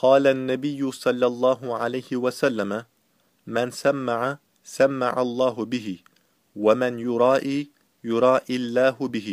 قال النبي صلى الله عليه وسلم من سمع سمع الله به ومن يرائي يرائي الله به.